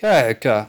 Kaka